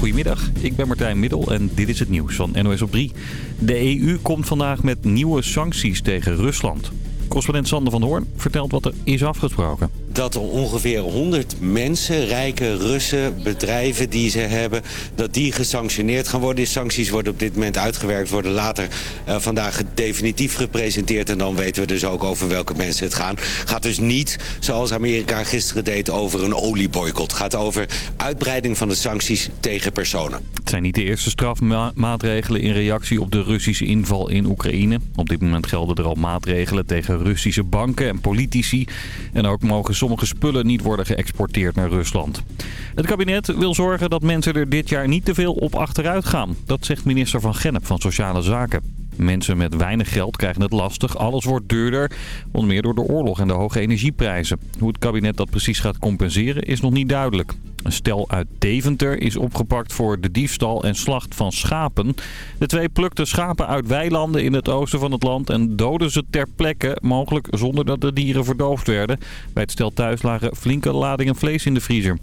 Goedemiddag, ik ben Martijn Middel en dit is het nieuws van NOS op 3. De EU komt vandaag met nieuwe sancties tegen Rusland. Correspondent Sander van Hoorn vertelt wat er is afgesproken. Dat er ongeveer 100 mensen, rijke Russen, bedrijven die ze hebben... dat die gesanctioneerd gaan worden. Die sancties worden op dit moment uitgewerkt, worden later uh, vandaag definitief gepresenteerd... en dan weten we dus ook over welke mensen het gaan. gaat dus niet, zoals Amerika gisteren deed, over een olieboycott. Gaat over uitbreiding van de sancties tegen personen. Het zijn niet de eerste strafmaatregelen in reactie op de Russische inval in Oekraïne. Op dit moment gelden er al maatregelen tegen Russische banken en politici. En ook mogen sommige spullen niet worden geëxporteerd naar Rusland. Het kabinet wil zorgen dat mensen er dit jaar niet te veel op achteruit gaan. Dat zegt minister Van Gennep van Sociale Zaken. Mensen met weinig geld krijgen het lastig. Alles wordt duurder, onder meer door de oorlog en de hoge energieprijzen. Hoe het kabinet dat precies gaat compenseren is nog niet duidelijk. Een stel uit Deventer is opgepakt voor de diefstal en slacht van schapen. De twee plukten schapen uit weilanden in het oosten van het land en doden ze ter plekke, mogelijk zonder dat de dieren verdoofd werden. Bij het stel thuis lagen flinke ladingen vlees in de vriezer.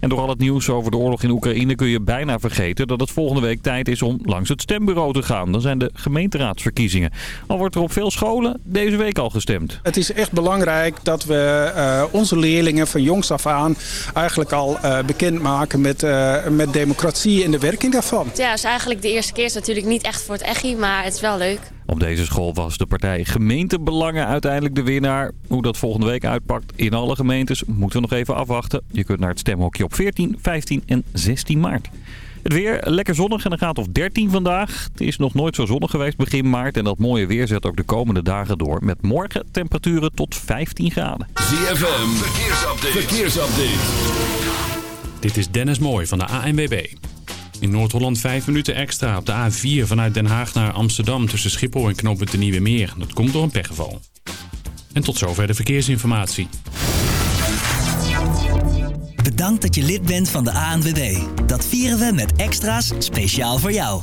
En door al het nieuws over de oorlog in Oekraïne kun je bijna vergeten dat het volgende week tijd is om langs het stembureau te gaan. Dan zijn de gemeenteraadsverkiezingen. Al wordt er op veel scholen deze week al gestemd. Het is echt belangrijk dat we uh, onze leerlingen van jongs af aan eigenlijk al uh, bekend maken met, uh, met democratie en de werking daarvan. Ja, het is eigenlijk de eerste keer. Is natuurlijk niet echt voor het echi, maar het is wel leuk. Op deze school was de partij Gemeentebelangen uiteindelijk de winnaar. Hoe dat volgende week uitpakt in alle gemeentes moeten we nog even afwachten. Je kunt naar het stemhokje op 14, 15 en 16 maart. Het weer lekker zonnig en een graad of 13 vandaag. Het is nog nooit zo zonnig geweest begin maart. En dat mooie weer zet ook de komende dagen door. Met morgen temperaturen tot 15 graden. ZFM, verkeersupdate. verkeersupdate. Dit is Dennis Mooij van de ANWB. In Noord-Holland 5 minuten extra op de A4 vanuit Den Haag naar Amsterdam tussen Schiphol en knooppunt de Nieuwe Meer. Dat komt door een pechgeval. En tot zover de verkeersinformatie. Bedankt dat je lid bent van de ANWB. Dat vieren we met extra's speciaal voor jou.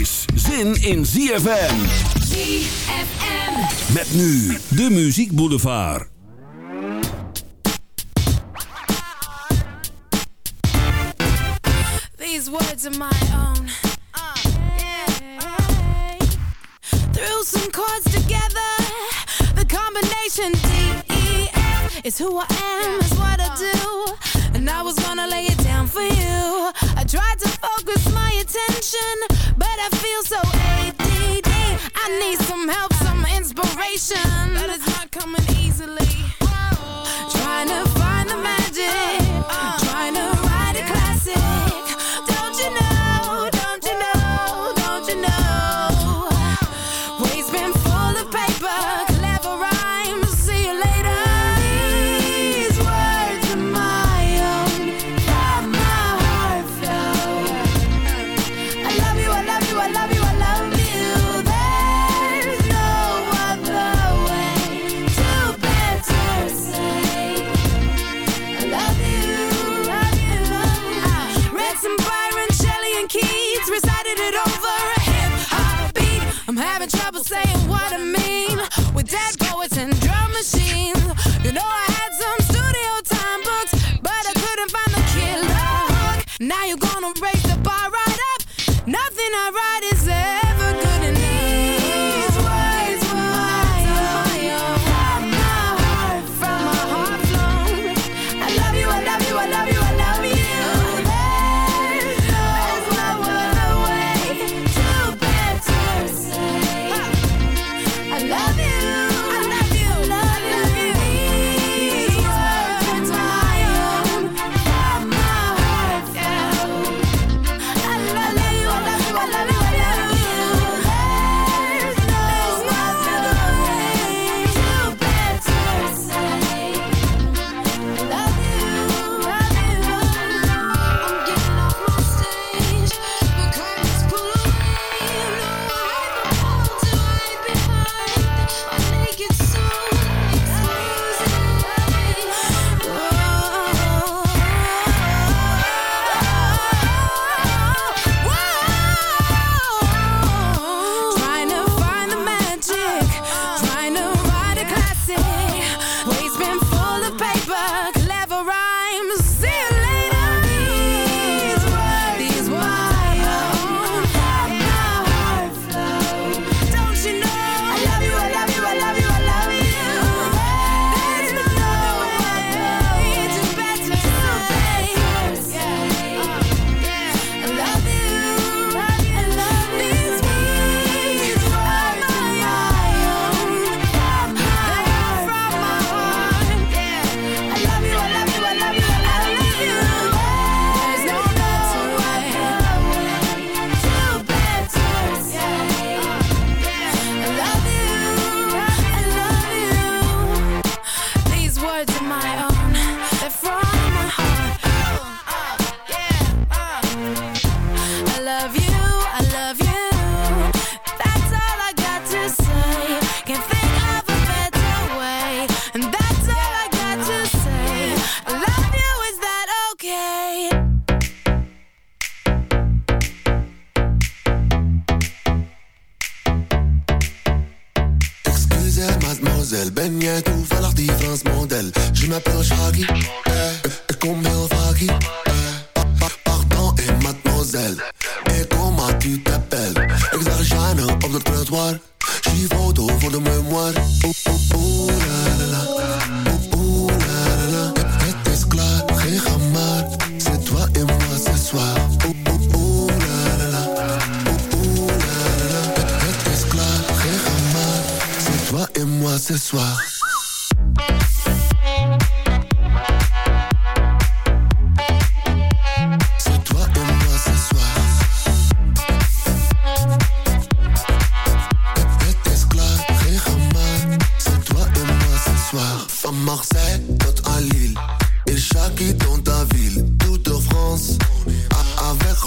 is zin in ZFM. ZFM. Met nu de Muziek Boulevard. These words are my own. Uh, yeah. Threw some chords together. The combination D-E-F is who I am, is what I do. And I was gonna lay it down for you. I tried to focus my attention, but I feel so ADD. I need some help, some inspiration. That is not coming easily. Trying to find the magic. To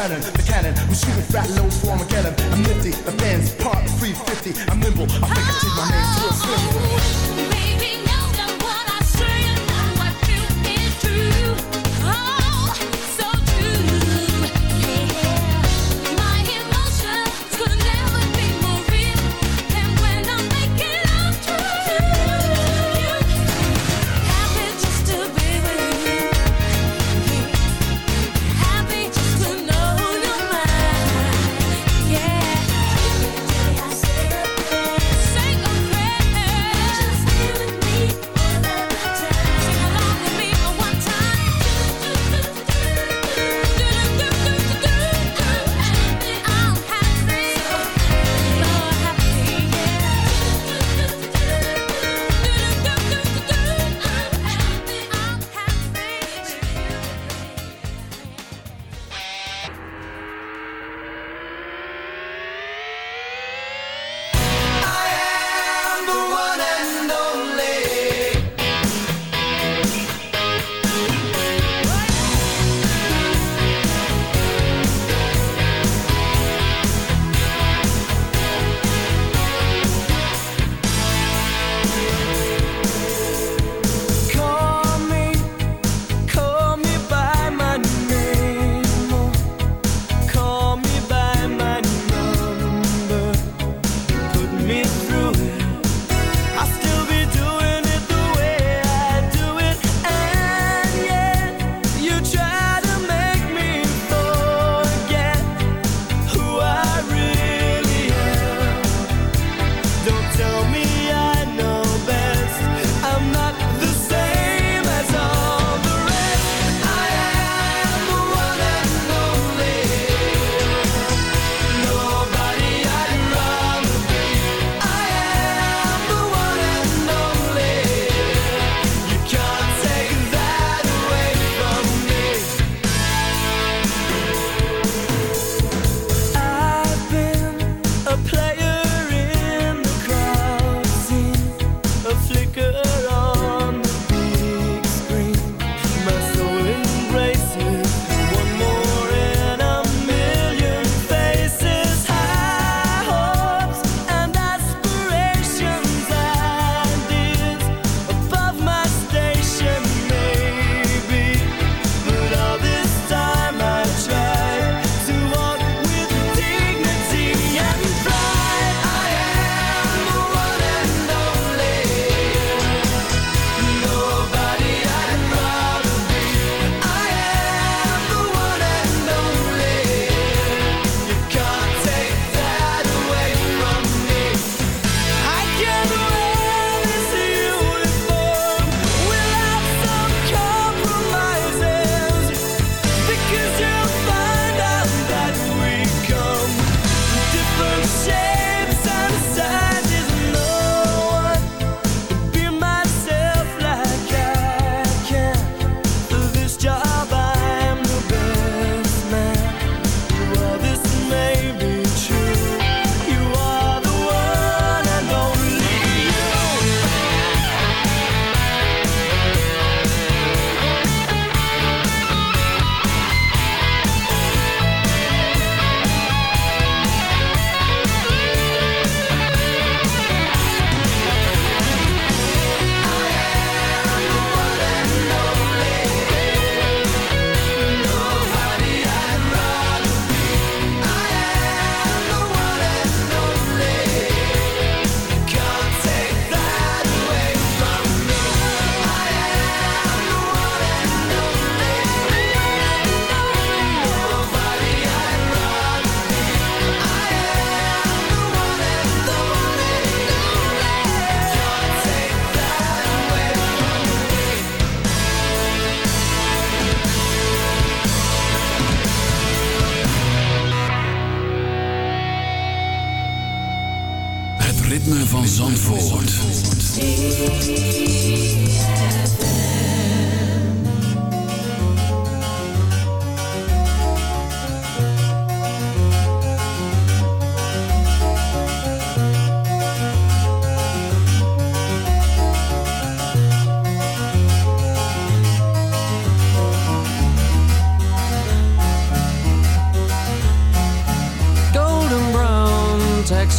Brennan, the cannon. I'm shooting fat low for Armageddon. I'm nifty, the fans part 350. I'm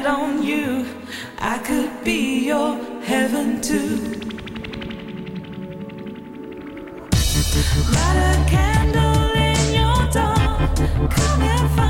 had on you, I could be your heaven too. Light a candle in your dark. Come and find.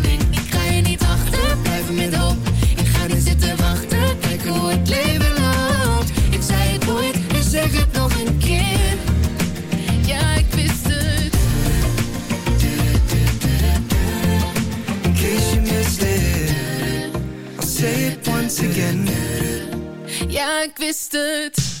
Ja, ik wist het.